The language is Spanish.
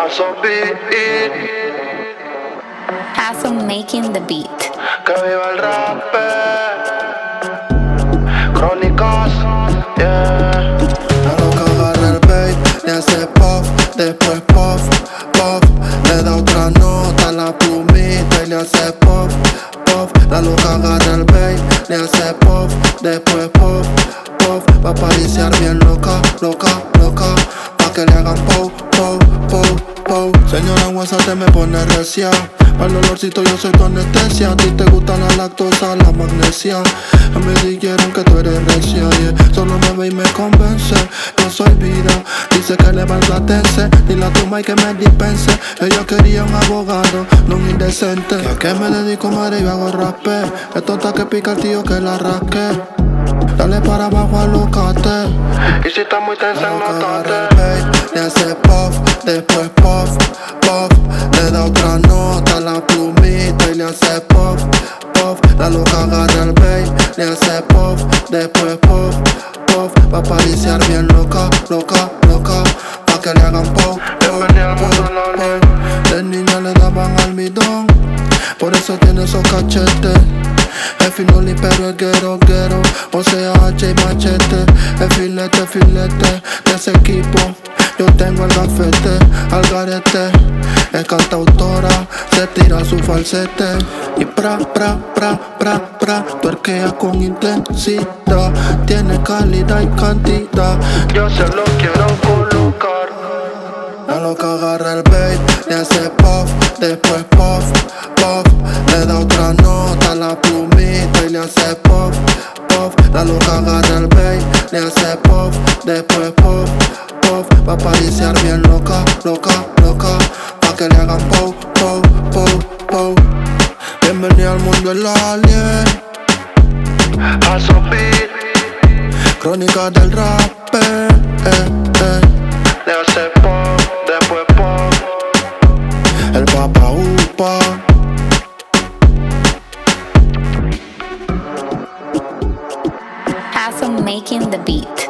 Paso beat, Hassel making the beat. que viva el rap. Crónicas, yeah. La loca agarra el bait, le hace puff, después puff, puff. Le da otra nota a la plumita y le hace puff, puff. La loca agarra el bait, le hace puff, después puff, puff. Va a pariciar bien loca, loca, loca. Pa' que le hagan pow, pow, Señora WhatsApp te me pone recia. Para el olorcito yo soy tu anestesia. A ti te gusta la lactosa, la magnesia. A mí dijeron que tú eres recia. Yeah. Solo me ve y me convence. Yo soy vida. Dice que le va el latense. Ni la toma y que me dispense. Ella quería un abogado, no un indecente. ¿Y a me dedico, madre? Y hago rapé. Es tonta que pica el tío que la rasque. Dale para abajo, alocate. Y si está muy tensa, bait, le hace puff, después puff, puff. Le da otra nota a la plumita y le hace puff, puff. La loca agarra el bait, le hace puff, después puff, puff. Va a bien loca, loca, loca. Pa' que le hagan puff, por eso tiene esos cachetes. Es finoli pero es guero, guero. O sea H y machete. Es filete, filete De ese equipo. Yo tengo el gafete Al garete. Es cantautora Se tira su falsete. Y pra, pra, pra, pra, pra Tuerquea con intensidad. Tiene calidad y cantidad. Yo se lo colocar. La loca agarra el bait, le hace puff, después puff, puff. Le da otra nota a la plumita y le hace puff, puff. La loca agarra el bait, le hace puff, después puff, puff. Va a pariciar bien loca, loca, loca. Pa' que le hagan pow, pow, pow, pow. Bienvenido al mundo del alien, Paso beat, crónica del rap, eh, eh. Papa upa. Hassel making the beat.